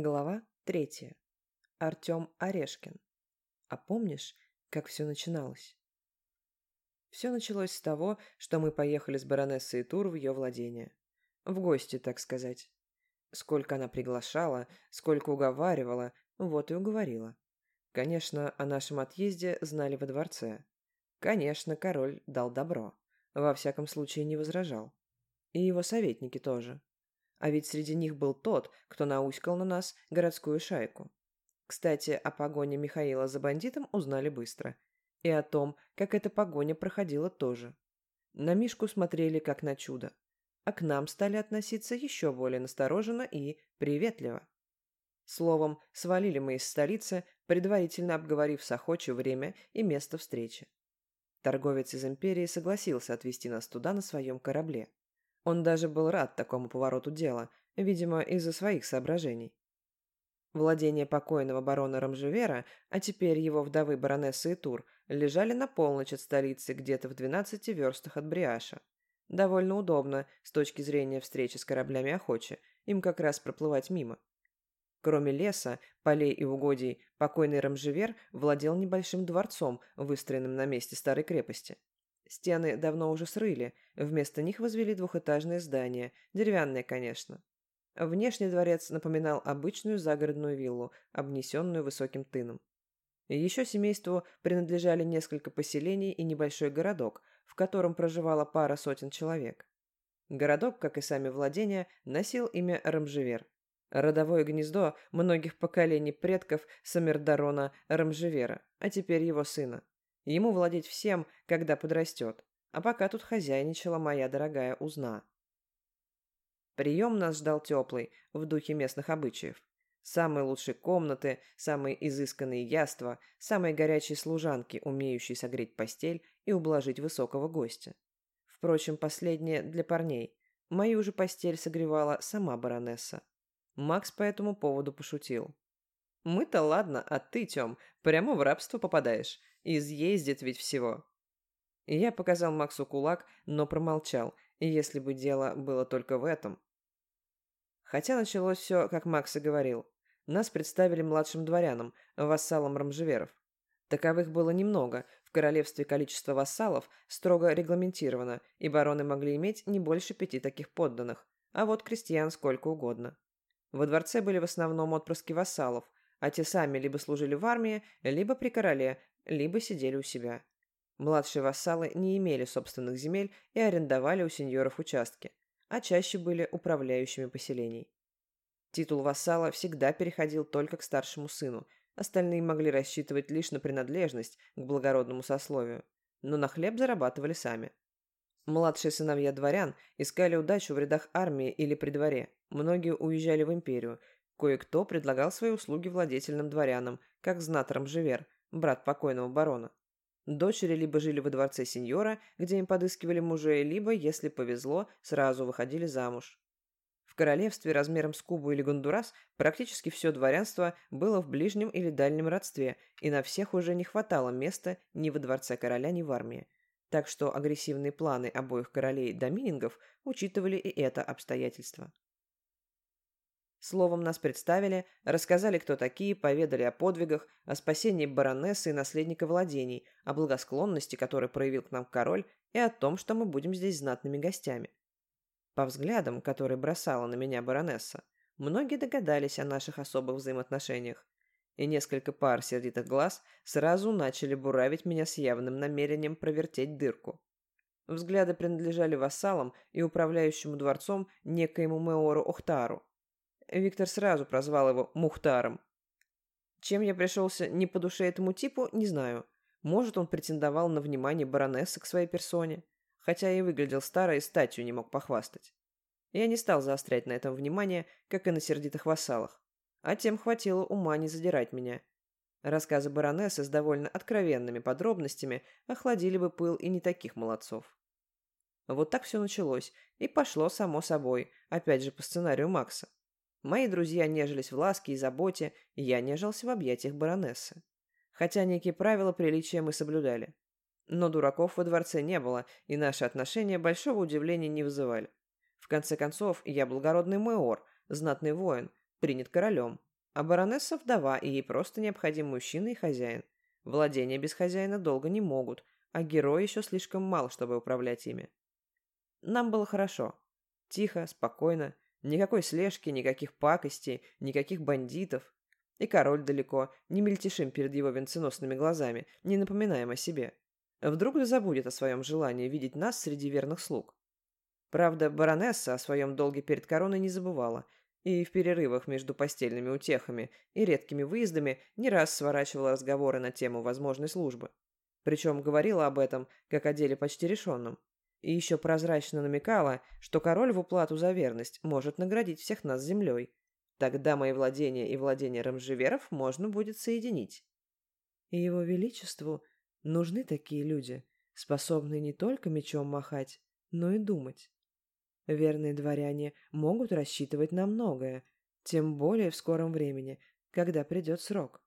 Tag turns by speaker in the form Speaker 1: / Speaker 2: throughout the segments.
Speaker 1: Глава третья. Артем Орешкин. А помнишь, как все начиналось? Все началось с того, что мы поехали с баронессой Тур в ее владение. В гости, так сказать. Сколько она приглашала, сколько уговаривала, вот и уговорила. Конечно, о нашем отъезде знали во дворце. Конечно, король дал добро. Во всяком случае, не возражал. И его советники тоже. А ведь среди них был тот, кто науськал на нас городскую шайку. Кстати, о погоне Михаила за бандитом узнали быстро. И о том, как эта погоня проходила тоже. На Мишку смотрели как на чудо. А к нам стали относиться еще более настороженно и приветливо. Словом, свалили мы из столицы, предварительно обговорив с Охочи время и место встречи. Торговец из империи согласился отвезти нас туда на своем корабле. Он даже был рад такому повороту дела, видимо, из-за своих соображений. Владения покойного барона Рамжевера, а теперь его вдовы баронессы Итур, лежали на полночь от столицы, где-то в 12 верстах от Бриаша. Довольно удобно с точки зрения встречи с кораблями охочи, им как раз проплывать мимо. Кроме леса, полей и угодий, покойный Рамжевер владел небольшим дворцом, выстроенным на месте старой крепости. Стены давно уже срыли, вместо них возвели двухэтажное здание, деревянное, конечно. Внешний дворец напоминал обычную загородную виллу, обнесенную высоким тыном. Еще семейству принадлежали несколько поселений и небольшой городок, в котором проживала пара сотен человек. Городок, как и сами владения, носил имя Рамжевер. Родовое гнездо многих поколений предков Самердарона Рамжевера, а теперь его сына. Ему владеть всем, когда подрастет. А пока тут хозяйничала моя дорогая узна. Прием нас ждал теплый, в духе местных обычаев. Самые лучшие комнаты, самые изысканные яства, самые горячие служанки, умеющие согреть постель и ублажить высокого гостя. Впрочем, последнее для парней. Мою же постель согревала сама баронесса. Макс по этому поводу пошутил. «Мы-то ладно, а ты, Тём, прямо в рабство попадаешь. Изъездит ведь всего. Я показал Максу кулак, но промолчал, если бы дело было только в этом. Хотя началось все, как Макс и говорил. Нас представили младшим дворянам, вассалам Рамжеверов. Таковых было немного, в королевстве количество вассалов строго регламентировано, и бароны могли иметь не больше пяти таких подданных, а вот крестьян сколько угодно. Во дворце были в основном отпрыски вассалов, а те сами либо служили в армии, либо при короле, либо сидели у себя. Младшие вассалы не имели собственных земель и арендовали у сеньоров участки, а чаще были управляющими поселений. Титул вассала всегда переходил только к старшему сыну, остальные могли рассчитывать лишь на принадлежность к благородному сословию, но на хлеб зарабатывали сами. Младшие сыновья дворян искали удачу в рядах армии или при дворе, многие уезжали в империю, кое-кто предлагал свои услуги владетельным дворянам, как знаторам Живер – брат покойного барона. Дочери либо жили во дворце сеньора, где им подыскивали мужей, либо, если повезло, сразу выходили замуж. В королевстве размером с Кубу или Гондурас практически все дворянство было в ближнем или дальнем родстве, и на всех уже не хватало места ни во дворце короля, ни в армии. Так что агрессивные планы обоих королей доминингов учитывали и это обстоятельство. Словом, нас представили, рассказали, кто такие, поведали о подвигах, о спасении баронессы и наследника владений, о благосклонности, которую проявил к нам король, и о том, что мы будем здесь знатными гостями. По взглядам, которые бросала на меня баронесса, многие догадались о наших особых взаимоотношениях, и несколько пар сердитых глаз сразу начали буравить меня с явным намерением провертеть дырку. Взгляды принадлежали вассалам и управляющему дворцом некоему Меору Охтару, Виктор сразу прозвал его Мухтаром. Чем я пришелся не по душе этому типу, не знаю. Может, он претендовал на внимание баронессы к своей персоне, хотя и выглядел старо и статью не мог похвастать. Я не стал заострять на этом внимание, как и на сердитых вассалах. А тем хватило ума не задирать меня. Рассказы баронессы с довольно откровенными подробностями охладили бы пыл и не таких молодцов. Вот так все началось, и пошло само собой, опять же по сценарию Макса. Мои друзья нежились в ласке и заботе, я нежился в объятиях баронессы. Хотя некие правила приличия мы соблюдали. Но дураков во дворце не было, и наши отношения большого удивления не вызывали. В конце концов, я благородный майор, знатный воин, принят королем, А баронесса вдова, и ей просто необходим мужчина и хозяин. Владения без хозяина долго не могут, а герой еще слишком мал, чтобы управлять ими. Нам было хорошо. Тихо, спокойно, никакой слежки, никаких пакостей, никаких бандитов. И король далеко, не мельтешим перед его венценосными глазами, не напоминаем о себе. Вдруг да забудет о своем желании видеть нас среди верных слуг. Правда, баронесса о своем долге перед короной не забывала, и в перерывах между постельными утехами и редкими выездами не раз сворачивала разговоры на тему возможной службы. Причем говорила об этом, как о деле почти решенном. И еще прозрачно намекала, что король в уплату за верность может наградить всех нас землей. Тогда мои владения и владения рамжеверов можно будет соединить. И его величеству нужны такие люди, способные не только мечом махать, но и думать. Верные дворяне могут рассчитывать на многое, тем более в скором времени, когда придет срок.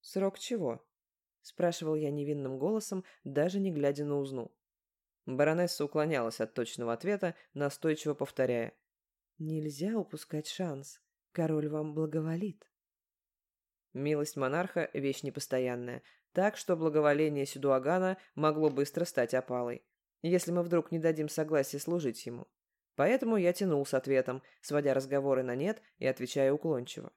Speaker 1: «Срок чего?» – спрашивал я невинным голосом, даже не глядя на узну. Баронесса уклонялась от точного ответа, настойчиво повторяя. «Нельзя упускать шанс. Король вам благоволит». Милость монарха – вещь непостоянная, так что благоволение Сидуагана могло быстро стать опалой, если мы вдруг не дадим согласия служить ему. Поэтому я тянул с ответом, сводя разговоры на нет и отвечая уклончиво.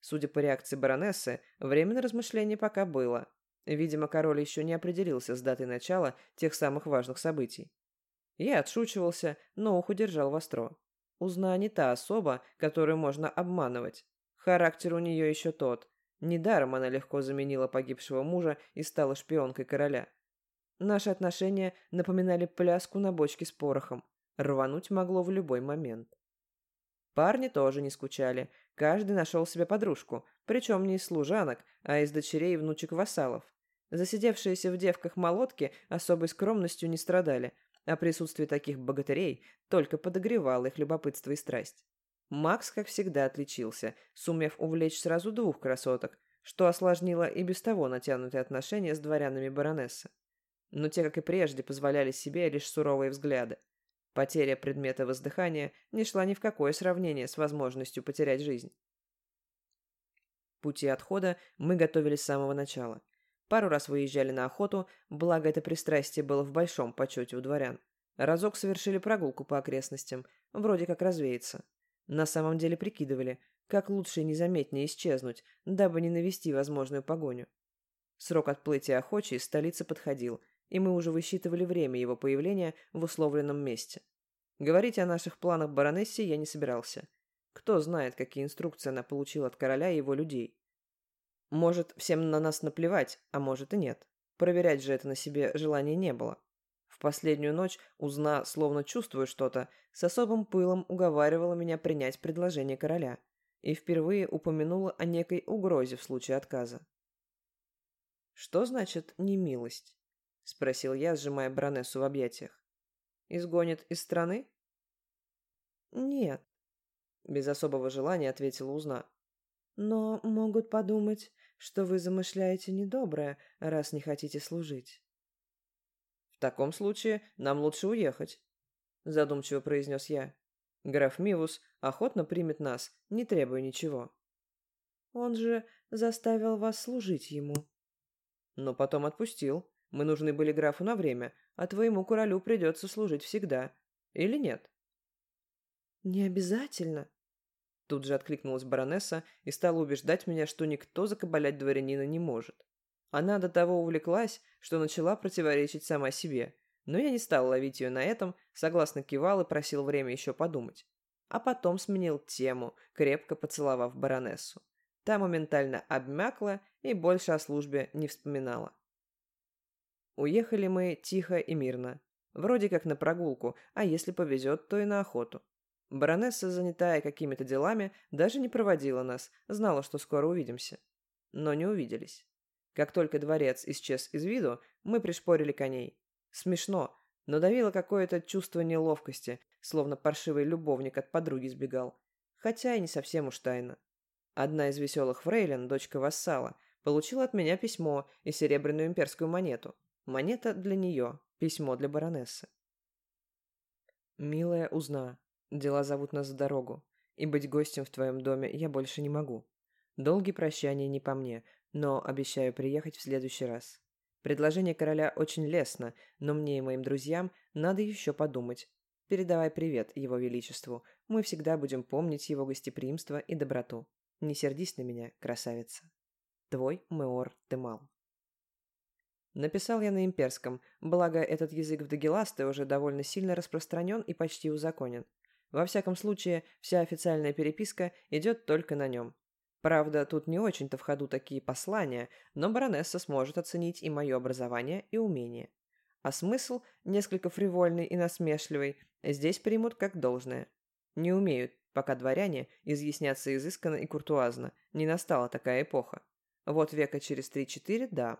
Speaker 1: Судя по реакции баронессы, время на размышление пока было, Видимо, король еще не определился с датой начала тех самых важных событий. Я отшучивался, но ухо держал востро. Узна не та особа, которую можно обманывать. Характер у нее еще тот. Недаром она легко заменила погибшего мужа и стала шпионкой короля. Наши отношения напоминали пляску на бочке с порохом. Рвануть могло в любой момент. Парни тоже не скучали. Каждый нашел себе подружку, причем не из служанок, а из дочерей и внучек вассалов. Засидевшиеся в девках молотки особой скромностью не страдали, а присутствие таких богатырей только подогревало их любопытство и страсть. Макс, как всегда, отличился, сумев увлечь сразу двух красоток, что осложнило и без того натянутые отношения с дворянами баронессы. Но те, как и прежде, позволяли себе лишь суровые взгляды. Потеря предмета воздыхания не шла ни в какое сравнение с возможностью потерять жизнь. Пути отхода мы готовили с самого начала. Пару раз выезжали на охоту, благо это пристрастие было в большом почете у дворян. Разок совершили прогулку по окрестностям, вроде как развеяться. На самом деле прикидывали, как лучше и незаметнее исчезнуть, дабы не навести возможную погоню. Срок отплытия охочей из столицы подходил, и мы уже высчитывали время его появления в условленном месте. Говорить о наших планах баронессе я не собирался. Кто знает, какие инструкции она получила от короля и его людей. Может, всем на нас наплевать, а может и нет. Проверять же это на себе желания не было. В последнюю ночь Узна, словно чувствуя что-то, с особым пылом уговаривала меня принять предложение короля и впервые упомянула о некой угрозе в случае отказа. «Что значит «немилость»?» — спросил я, сжимая баронессу в объятиях. «Изгонит из страны?» «Нет», — без особого желания ответила Узна. «Но могут подумать, что вы замышляете недоброе, раз не хотите служить. «В таком случае нам лучше уехать», — задумчиво произнес я. «Граф Мивус охотно примет нас, не требуя ничего». «Он же заставил вас служить ему». «Но потом отпустил. Мы нужны были графу на время, а твоему королю придется служить всегда. Или нет?» «Не обязательно», Тут же откликнулась баронесса и стала убеждать меня, что никто закабалять дворянина не может. Она до того увлеклась, что начала противоречить сама себе. Но я не стал ловить ее на этом, согласно кивал и просил время еще подумать. А потом сменил тему, крепко поцеловав баронессу. Та моментально обмякла и больше о службе не вспоминала. Уехали мы тихо и мирно. Вроде как на прогулку, а если повезет, то и на охоту. Баронесса, занятая какими-то делами, даже не проводила нас, знала, что скоро увидимся. Но не увиделись. Как только дворец исчез из виду, мы пришпорили коней. Смешно, но давило какое-то чувство неловкости, словно паршивый любовник от подруги сбегал. Хотя и не совсем уж тайно. Одна из веселых фрейлин, дочка вассала, получила от меня письмо и серебряную имперскую монету. Монета для нее, письмо для баронессы. «Милая узна, Дела зовут нас в дорогу, и быть гостем в твоем доме я больше не могу. Долгие прощания не по мне, но обещаю приехать в следующий раз. Предложение короля очень лестно, но мне и моим друзьям надо еще подумать. Передавай привет его величеству. Мы всегда будем помнить его гостеприимство и доброту. Не сердись на меня, красавица. Твой Меор Темал. Написал я на имперском, благо этот язык в Дагеласте уже довольно сильно распространен и почти узаконен. Во всяком случае, вся официальная переписка идет только на нем. Правда, тут не очень-то в ходу такие послания, но баронесса сможет оценить и мое образование, и умение. А смысл, несколько фривольный и насмешливый, здесь примут как должное. Не умеют, пока дворяне изъясняться изысканно и куртуазно. Не настала такая эпоха. Вот века через три-четыре, да.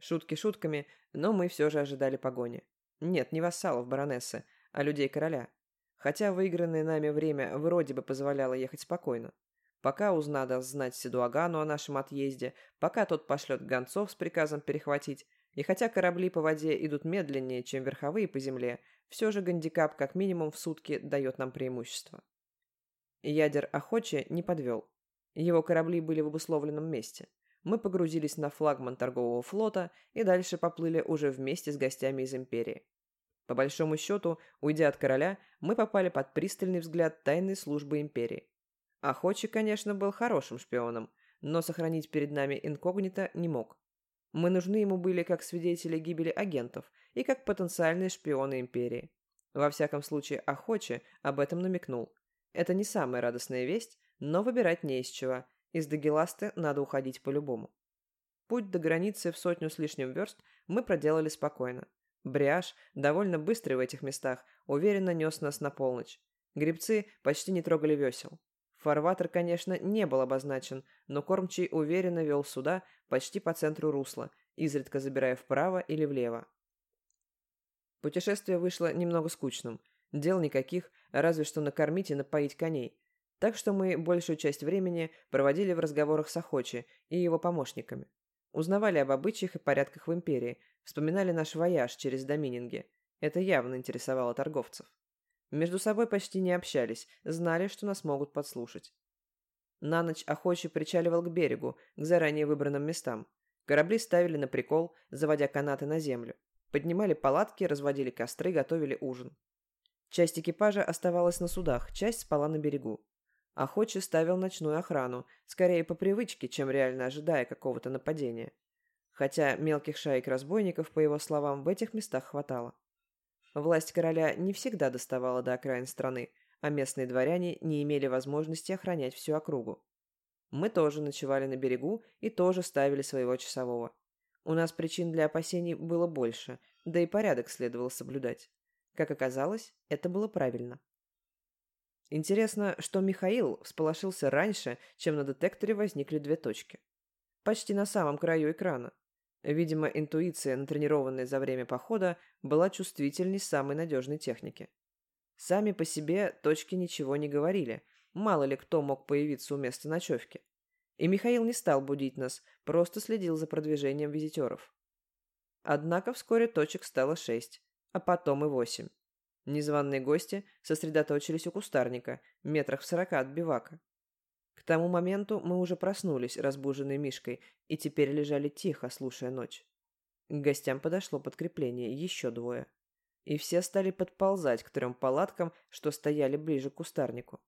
Speaker 1: Шутки шутками, но мы все же ожидали погони. Нет, не вассалов баронессы, а людей короля. Хотя выигранное нами время вроде бы позволяло ехать спокойно. Пока узнада знать Седуагану о нашем отъезде, пока тот пошлет гонцов с приказом перехватить, и хотя корабли по воде идут медленнее, чем верховые по земле, все же гандикап как минимум в сутки дает нам преимущество. Ядер Охочи не подвел. Его корабли были в обусловленном месте. Мы погрузились на флагман торгового флота и дальше поплыли уже вместе с гостями из Империи. По большому счету, уйдя от короля, мы попали под пристальный взгляд тайной службы Империи. Охочий, конечно, был хорошим шпионом, но сохранить перед нами инкогнито не мог. Мы нужны ему были как свидетели гибели агентов и как потенциальные шпионы Империи. Во всяком случае, Охочи об этом намекнул. Это не самая радостная весть, но выбирать не из чего. Из Дагеласты надо уходить по-любому. Путь до границы в сотню с лишним верст мы проделали спокойно. Бриаж, довольно быстрый в этих местах, уверенно нес нас на полночь. Гребцы почти не трогали весел. Фарватер, конечно, не был обозначен, но кормчий уверенно вел суда почти по центру русла, изредка забирая вправо или влево. Путешествие вышло немного скучным. Дел никаких, разве что накормить и напоить коней. Так что мы большую часть времени проводили в разговорах с Охочи и его помощниками. Узнавали об обычаях и порядках в империи, вспоминали наш вояж через домининги. Это явно интересовало торговцев. Между собой почти не общались, знали, что нас могут подслушать. На ночь охочий причаливал к берегу, к заранее выбранным местам. Корабли ставили на прикол, заводя канаты на землю. Поднимали палатки, разводили костры, готовили ужин. Часть экипажа оставалась на судах, часть спала на берегу. Охочий ставил ночную охрану, скорее по привычке, чем реально ожидая какого-то нападения. Хотя мелких шаек разбойников, по его словам, в этих местах хватало. Власть короля не всегда доставала до окраин страны, а местные дворяне не имели возможности охранять всю округу. Мы тоже ночевали на берегу и тоже ставили своего часового. У нас причин для опасений было больше, да и порядок следовало соблюдать. Как оказалось, это было правильно. Интересно, что Михаил всполошился раньше, чем на детекторе возникли две точки. Почти на самом краю экрана. Видимо, интуиция, натренированная за время похода, была чувствительней самой надежной техники. Сами по себе точки ничего не говорили, мало ли кто мог появиться у места ночевки. И Михаил не стал будить нас, просто следил за продвижением визитеров. Однако вскоре точек стало шесть, а потом и восемь. Незваные гости сосредоточились у кустарника, метрах в сорока от бивака. К тому моменту мы уже проснулись, разбуженные Мишкой, и теперь лежали тихо, слушая ночь. К гостям подошло подкрепление, еще двое. И все стали подползать к трем палаткам, что стояли ближе к кустарнику.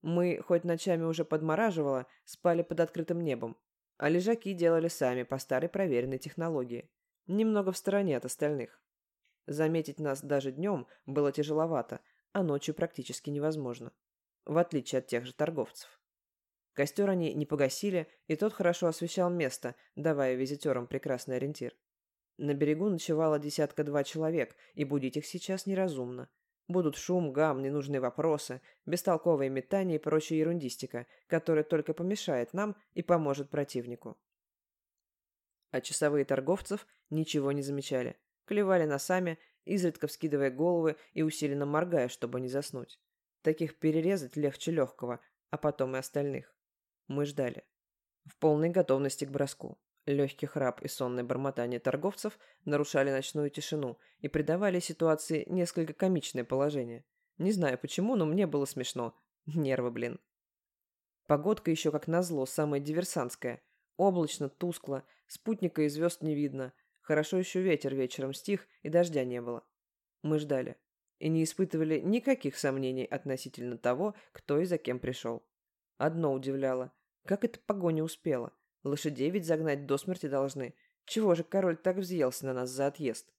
Speaker 1: Мы, хоть ночами уже подмораживало, спали под открытым небом, а лежаки делали сами по старой проверенной технологии, немного в стороне от остальных. Заметить нас даже днем было тяжеловато, а ночью практически невозможно, в отличие от тех же торговцев. Костер они не погасили, и тот хорошо освещал место, давая визитерам прекрасный ориентир. На берегу ночевало десятка-два человек, и будить их сейчас неразумно. Будут шум, гам, ненужные вопросы, бестолковые метания и прочая ерундистика, которая только помешает нам и поможет противнику. А часовые торговцев ничего не замечали. Клевали носами, изредка вскидывая головы и усиленно моргая, чтобы не заснуть. Таких перерезать легче легкого, а потом и остальных. Мы ждали. В полной готовности к броску. Легкий храп и сонное бормотание торговцев нарушали ночную тишину и придавали ситуации несколько комичное положение. Не знаю почему, но мне было смешно. Нервы, блин. Погодка еще как назло, самая диверсантская. Облачно, тускло, спутника и звезд не видно. Хорошо еще ветер вечером стих и дождя не было. Мы ждали. И не испытывали никаких сомнений относительно того, кто и за кем пришел. Одно удивляло. Как эта погоня успела? Лошадей ведь загнать до смерти должны. Чего же король так взъелся на нас за отъезд?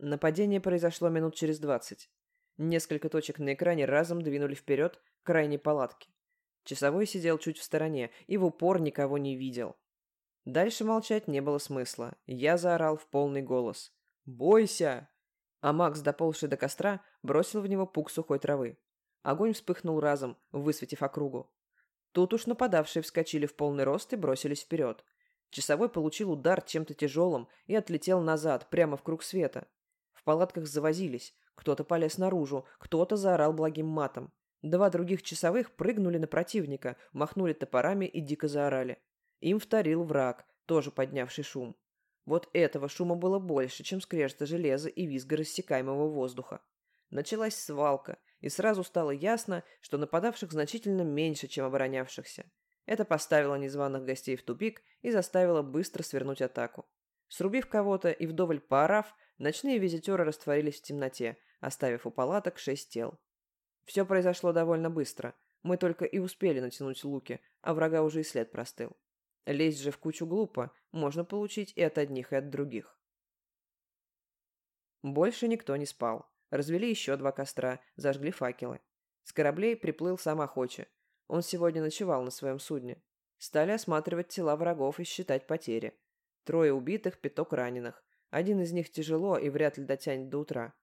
Speaker 1: Нападение произошло минут через двадцать. Несколько точек на экране разом двинули вперед к крайней палатке. Часовой сидел чуть в стороне и в упор никого не видел. Дальше молчать не было смысла. Я заорал в полный голос. «Бойся!» А Макс, доползший до костра, бросил в него пук сухой травы. Огонь вспыхнул разом, высветив округу. Тут уж нападавшие вскочили в полный рост и бросились вперед. Часовой получил удар чем-то тяжелым и отлетел назад, прямо в круг света. В палатках завозились. Кто-то полез наружу, кто-то заорал благим матом. Два других часовых прыгнули на противника, махнули топорами и дико заорали. Им вторил враг, тоже поднявший шум. Вот этого шума было больше, чем скрежета железа и визга рассекаемого воздуха. Началась свалка, и сразу стало ясно, что нападавших значительно меньше, чем оборонявшихся. Это поставило незваных гостей в тупик и заставило быстро свернуть атаку. Срубив кого-то и вдоволь поорав, ночные визитеры растворились в темноте, оставив у палаток шесть тел. Все произошло довольно быстро. Мы только и успели натянуть луки, а врага уже и след простыл. Лезть же в кучу глупо, можно получить и от одних, и от других. Больше никто не спал. Развели еще два костра, зажгли факелы. С кораблей приплыл сам охоче. Он сегодня ночевал на своем судне. Стали осматривать тела врагов и считать потери. Трое убитых, пяток раненых. Один из них тяжело и вряд ли дотянет до утра.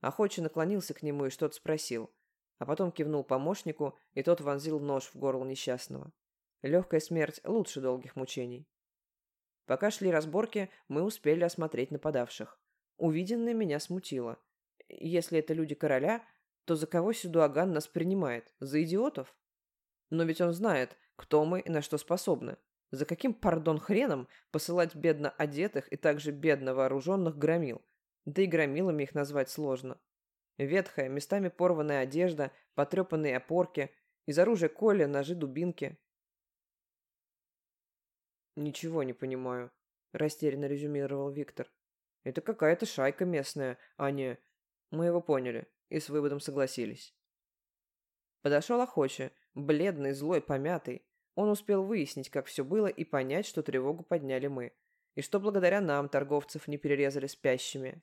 Speaker 1: Охоче наклонился к нему и что-то спросил а потом кивнул помощнику, и тот вонзил нож в горло несчастного. Легкая смерть лучше долгих мучений. Пока шли разборки, мы успели осмотреть нападавших. Увиденное меня смутило. Если это люди короля, то за кого Сюдуаган нас принимает? За идиотов? Но ведь он знает, кто мы и на что способны. За каким, пардон, хреном посылать бедно одетых и также бедно вооруженных громил? Да и громилами их назвать сложно. Ветхая, местами порванная одежда, потрепанные опорки, из оружия Коля ножи, дубинки. «Ничего не понимаю», — растерянно резюмировал Виктор. «Это какая-то шайка местная, а не...» Мы его поняли и с выводом согласились. Подошел охоче, бледный, злой, помятый. Он успел выяснить, как все было, и понять, что тревогу подняли мы. И что благодаря нам торговцев не перерезали спящими.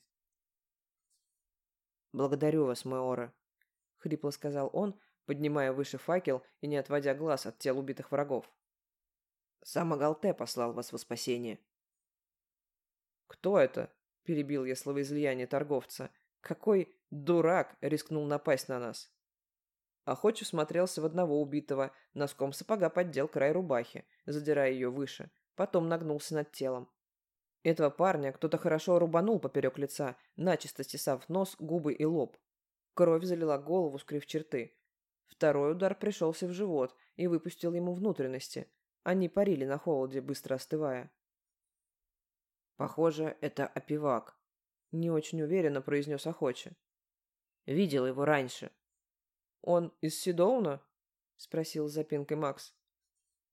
Speaker 1: «Благодарю вас, Меора», — хрипло сказал он, поднимая выше факел и не отводя глаз от тел убитых врагов. «Сам Агалте послал вас во спасение». «Кто это?» — перебил я словоизлияние торговца. «Какой дурак рискнул напасть на нас?» Охочу смотрелся в одного убитого, носком сапога поддел край рубахи, задирая ее выше, потом нагнулся над телом. Этого парня кто-то хорошо рубанул поперек лица, начисто стесав нос, губы и лоб. Кровь залила голову, скрыв черты. Второй удар пришелся в живот и выпустил ему внутренности. Они парили на холоде, быстро остывая. «Похоже, это опивак», — не очень уверенно произнес охоче. «Видел его раньше». «Он из Сидоуна?» — спросил с запинкой Макс.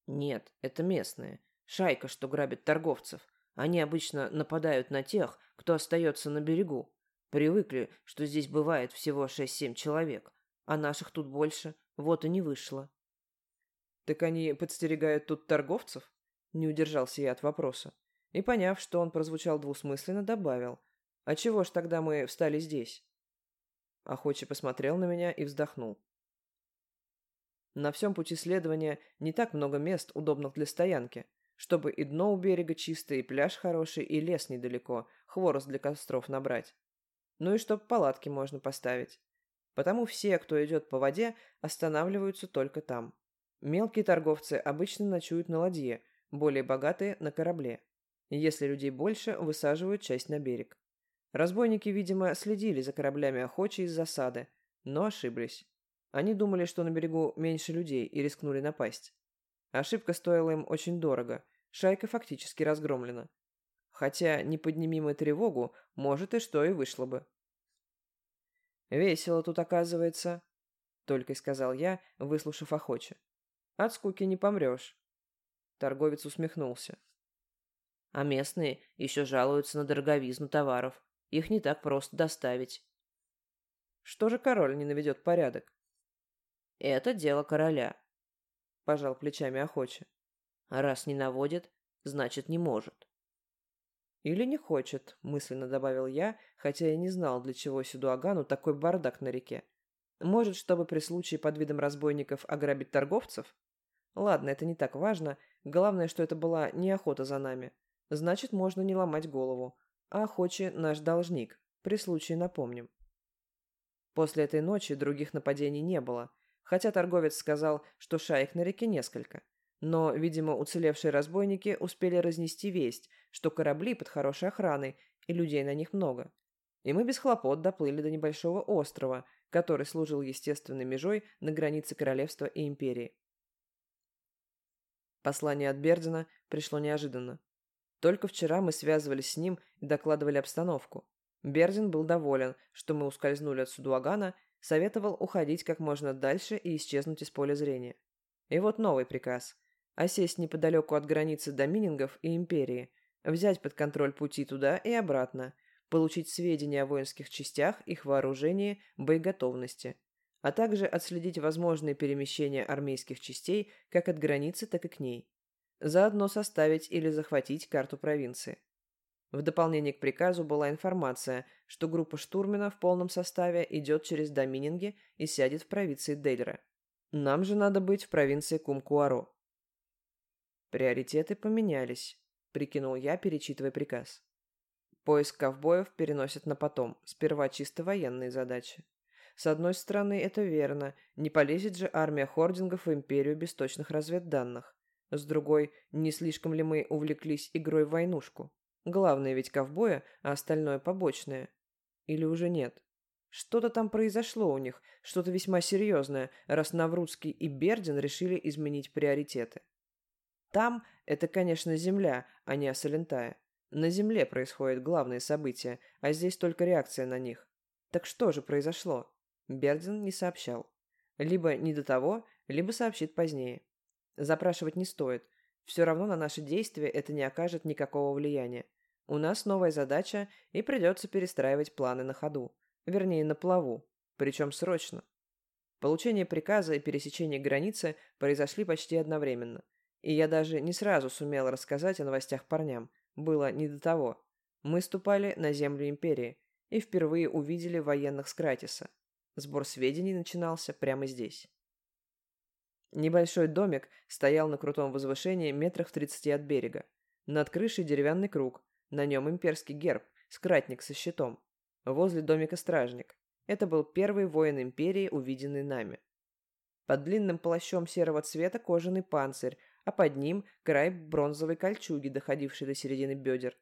Speaker 1: «Нет, это местные. Шайка, что грабит торговцев. Они обычно нападают на тех, кто остается на берегу. Привыкли, что здесь бывает всего шесть-семь человек, а наших тут больше, вот и не вышло. «Так они подстерегают тут торговцев?» Не удержался я от вопроса. И, поняв, что он прозвучал двусмысленно, добавил. «А чего ж тогда мы встали здесь?» Охочий посмотрел на меня и вздохнул. На всем пути следования не так много мест, удобных для стоянки, чтобы и дно у берега чистое, и пляж хороший, и лес недалеко, хворост для костров набрать. Ну и чтоб палатки можно поставить. Потому все, кто идет по воде, останавливаются только там. Мелкие торговцы обычно ночуют на ладье, более богатые – на корабле. Если людей больше, высаживают часть на берег. Разбойники, видимо, следили за кораблями охочи из засады, но ошиблись. Они думали, что на берегу меньше людей и рискнули напасть. Ошибка стоила им очень дорого. Шайка фактически разгромлена. Хотя, не подними мы тревогу, может и что и вышло бы. «Весело тут, оказывается», — только сказал я, выслушав охоче. От скуки не помрешь. Торговец усмехнулся.
Speaker 2: А местные еще жалуются на дороговизну товаров. Их не так просто доставить.
Speaker 1: Что же король не наведет порядок?
Speaker 2: Это дело короля.
Speaker 1: Пожал плечами охоче.
Speaker 2: Раз не наводит, значит не может.
Speaker 1: Или не хочет, мысленно добавил я, хотя я не знал, для чего Сидуагану такой бардак на реке. Может, чтобы при случае под видом разбойников ограбить торговцев? Ладно, это не так важно. Главное, что это была не охота за нами. Значит, можно не ломать голову. А охочи наш должник. При случае напомним. После этой ночи других нападений не было, хотя торговец сказал, что шаек на реке несколько. Но, видимо, уцелевшие разбойники успели разнести весть, что корабли под хорошей охраной и людей на них много. И мы без хлопот доплыли до небольшого острова, который служил естественной межой на границе королевства и империи. Послание от Бердина пришло неожиданно. Только вчера мы связывались с ним и докладывали обстановку. Бердин был доволен, что мы ускользнули от Судуагана, советовал уходить как можно дальше и исчезнуть из поля зрения. И вот новый приказ. Осесть неподалеку от границы доминингов и империи, взять под контроль пути туда и обратно, получить сведения о воинских частях, их вооружении, боеготовности, а также отследить возможные перемещения армейских частей как от границы, так и к ней. Заодно составить или захватить карту провинции. В дополнение к приказу была информация, что группа штурмена в полном составе идет через Домининги и сядет в провинции Дельра. Нам же надо быть в провинции Кумкуаро. Приоритеты поменялись, прикинул я, перечитывая приказ. Поиск ковбоев переносят на потом, сперва чисто военные задачи. С одной стороны, это верно, не полезет же армия хордингов в империю без точных разведданных. С другой, не слишком ли мы увлеклись игрой в войнушку? Главное ведь ковбоя, а остальное побочное. Или уже нет? Что-то там произошло у них, что-то весьма серьезное, раз Наврудский и Бердин решили изменить приоритеты. Там это, конечно, земля, а не Асалентая. На земле происходят главные события, а здесь только реакция на них. Так что же произошло? Бердин не сообщал. Либо не до того, либо сообщит позднее. Запрашивать не стоит. Все равно на наши действия это не окажет никакого влияния. У нас новая задача, и придется перестраивать планы на ходу. Вернее, на плаву. Причем срочно. Получение приказа и пересечение границы произошли почти одновременно. И я даже не сразу сумел рассказать о новостях парням. Было не до того. Мы ступали на землю Империи и впервые увидели военных Скратиса. Сбор сведений начинался прямо здесь. Небольшой домик стоял на крутом возвышении метрах в тридцати от берега. Над крышей деревянный круг, на нем имперский герб, скратник со щитом. Возле домика стражник. Это был первый воин империи, увиденный нами. Под длинным плащом серого цвета кожаный панцирь, а под ним край бронзовой кольчуги, доходившей до середины бедер.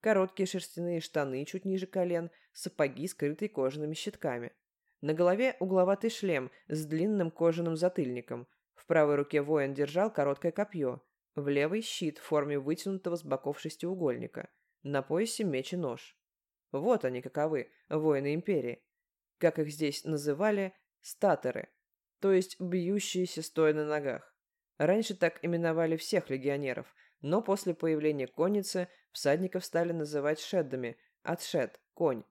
Speaker 1: Короткие шерстяные штаны чуть ниже колен, сапоги, скрытые кожаными щитками. На голове угловатый шлем с длинным кожаным затыльником, в правой руке воин держал короткое копье, в левый щит в форме вытянутого с боков шестиугольника, на поясе меч и нож. Вот они каковы, воины империи. Как их здесь называли, статоры, то есть бьющиеся стоя на ногах. Раньше так именовали всех легионеров, но после появления конницы всадников стали называть шеддами, отшед, конь.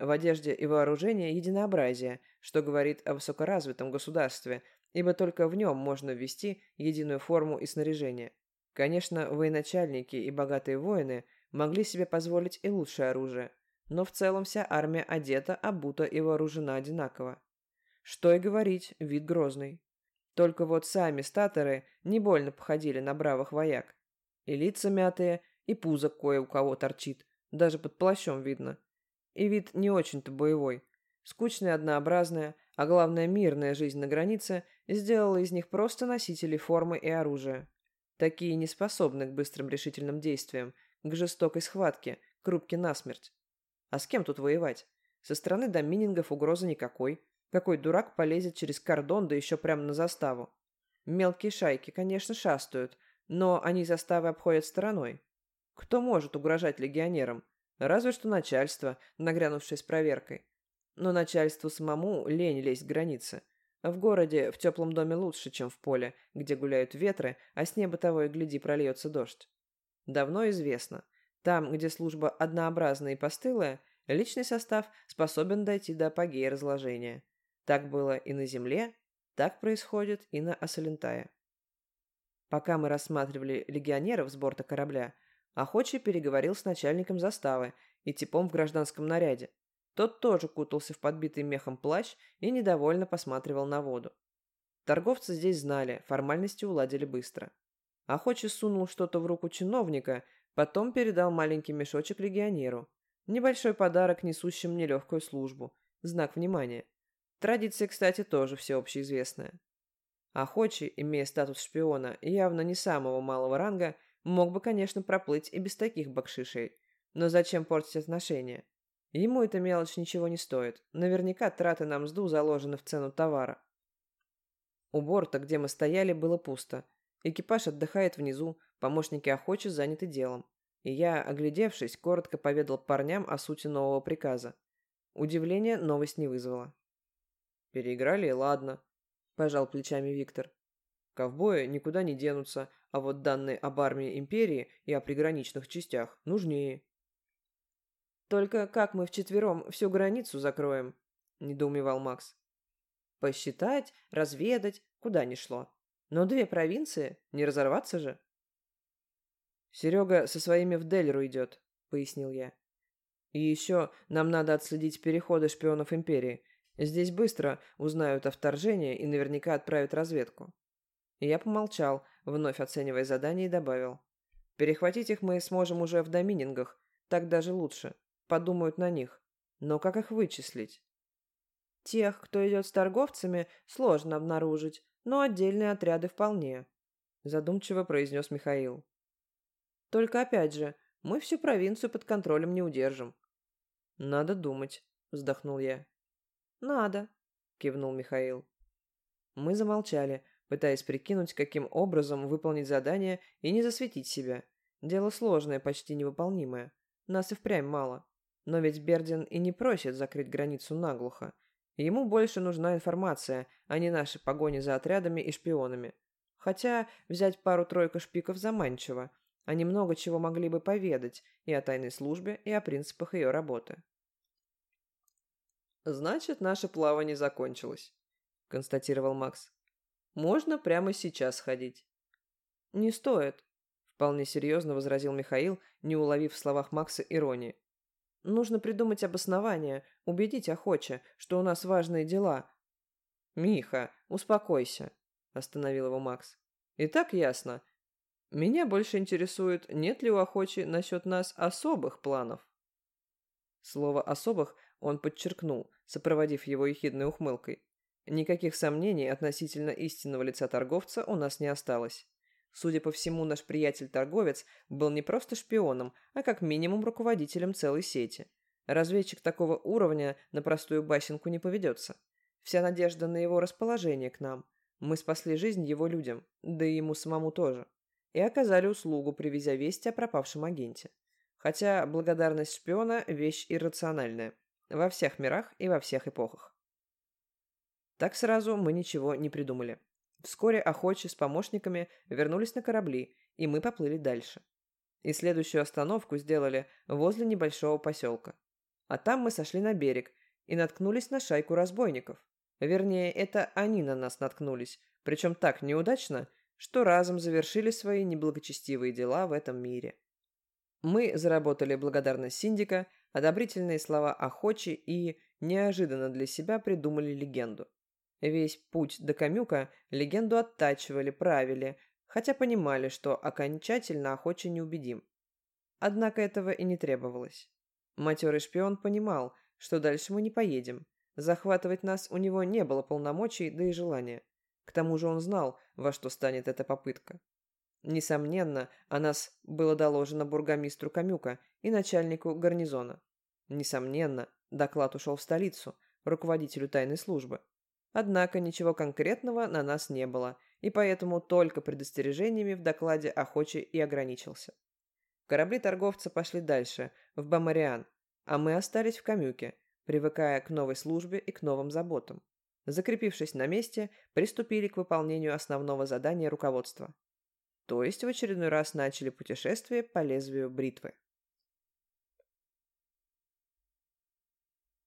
Speaker 1: В одежде и вооружении единообразие, что говорит о высокоразвитом государстве, ибо только в нем можно ввести единую форму и снаряжение. Конечно, военачальники и богатые воины могли себе позволить и лучшее оружие, но в целом вся армия одета, обута и вооружена одинаково. Что и говорить, вид грозный. Только вот сами статоры не больно походили на бравых вояк. И лица мятые, и пузо кое у кого торчит, даже под плащом видно. И вид не очень-то боевой. Скучная, однообразная, а главное мирная жизнь на границе сделала из них просто носителей формы и оружия. Такие не способны к быстрым решительным действиям, к жестокой схватке, к рубке насмерть. А с кем тут воевать? Со стороны доминингов угрозы никакой. Какой дурак полезет через кордон, да еще прямо на заставу? Мелкие шайки, конечно, шастают, но они заставы обходят стороной. Кто может угрожать легионерам? Разве что начальство, нагрянувшее с проверкой. Но начальству самому лень лезть к границе. В городе в теплом доме лучше, чем в поле, где гуляют ветры, а с неба того и гляди прольется дождь. Давно известно, там, где служба однообразная и постылая, личный состав способен дойти до апогея разложения. Так было и на Земле, так происходит и на Асалентае. Пока мы рассматривали легионеров с борта корабля, охочий переговорил с начальником заставы и типом в гражданском наряде. Тот тоже кутался в подбитый мехом плащ и недовольно посматривал на воду. Торговцы здесь знали, формальности уладили быстро. Охочий сунул что-то в руку чиновника, потом передал маленький мешочек легионеру. Небольшой подарок, несущим нелегкую службу. Знак внимания. Традиция, кстати, тоже всеобщеизвестная. Охочий, имея статус шпиона, явно не самого малого ранга, мог бы, конечно, проплыть и без таких бакшишей. Но зачем портить отношения? Ему эта мелочь ничего не стоит. Наверняка траты на мзду заложены в цену товара. У борта, где мы стояли, было пусто. Экипаж отдыхает внизу, помощники охочи заняты делом. И я, оглядевшись, коротко поведал парням о сути нового приказа. Удивление новость не вызвала. «Переиграли, ладно», – пожал плечами Виктор. «Ковбои никуда не денутся, а вот данные об армии Империи и о приграничных частях нужнее».
Speaker 2: «Только как мы вчетвером всю границу закроем?» – недоумевал Макс. «Посчитать, разведать, куда ни шло. Но две провинции, не разорваться же?»
Speaker 1: «Серега со своими в Дельру идет», – пояснил я. «И еще нам надо отследить переходы шпионов Империи. Здесь быстро узнают о вторжении и наверняка отправят разведку». Я помолчал, вновь оценивая задание, и добавил. «Перехватить их мы сможем уже в доминингах, так даже лучше подумают на них. Но как их вычислить?
Speaker 2: Тех, кто идет с торговцами, сложно обнаружить, но отдельные отряды вполне, задумчиво произнес Михаил. Только опять же, мы всю провинцию под контролем не удержим.
Speaker 1: Надо думать, вздохнул я.
Speaker 2: Надо, кивнул Михаил.
Speaker 1: Мы замолчали, пытаясь прикинуть, каким образом выполнить задание и не засветить себя. Дело сложное, почти невыполнимое. Нас и впрямь мало. Но ведь Бердин и не просит закрыть границу наглухо. Ему больше нужна информация, а не наши погони за отрядами и шпионами. Хотя взять пару-тройку шпиков заманчиво. Они много чего могли бы поведать и о тайной службе, и о принципах ее работы. «Значит, наше плавание закончилось», — констатировал Макс. «Можно прямо сейчас ходить».
Speaker 2: «Не стоит», — вполне серьезно возразил Михаил, не уловив в словах Макса иронии. Нужно придумать обоснование, убедить охоче, что у нас важные дела.
Speaker 1: Миха, успокойся, остановил его Макс. И так ясно. Меня больше интересует, нет ли у охочи насчет нас особых планов. Слово «особых» он подчеркнул, сопроводив его ехидной ухмылкой. Никаких сомнений относительно истинного лица торговца у нас не осталось. Судя по всему, наш приятель-торговец был не просто шпионом, а как минимум руководителем целой сети. Разведчик такого уровня на простую басенку не поведется. Вся надежда на его расположение к нам. Мы спасли жизнь его людям, да и ему самому тоже. И оказали услугу, привезя вести о пропавшем агенте. Хотя благодарность шпиона – вещь иррациональная. Во всех мирах и во всех эпохах. Так сразу мы ничего не придумали. Вскоре охочи с помощниками вернулись на корабли, и мы поплыли дальше. И следующую остановку сделали возле небольшого поселка. А там мы сошли на берег и наткнулись на шайку разбойников. Вернее, это они на нас наткнулись, причем так неудачно, что разом завершили свои неблагочестивые дела в этом мире. Мы заработали благодарность Синдика, одобрительные слова охочи и, неожиданно для себя, придумали легенду. Весь путь до Камюка легенду оттачивали, правили, хотя понимали, что окончательно охоче не убедим. Однако этого и не требовалось. Матерый шпион понимал, что дальше мы не поедем. Захватывать нас у него не было полномочий, да и желания. К тому же он знал, во что станет эта попытка. Несомненно, о нас было доложено бургомистру Камюка и начальнику гарнизона. Несомненно, доклад ушел в столицу, руководителю тайной службы. Однако ничего конкретного на нас не было, и поэтому только предостережениями в докладе охочий и ограничился. Корабли торговца пошли дальше, в Бамариан, а мы остались в Камюке, привыкая к новой службе и к новым заботам. закрепившись на месте, приступили к выполнению основного задания руководства. То есть в очередной раз начали путешествие по лезвию бритвы.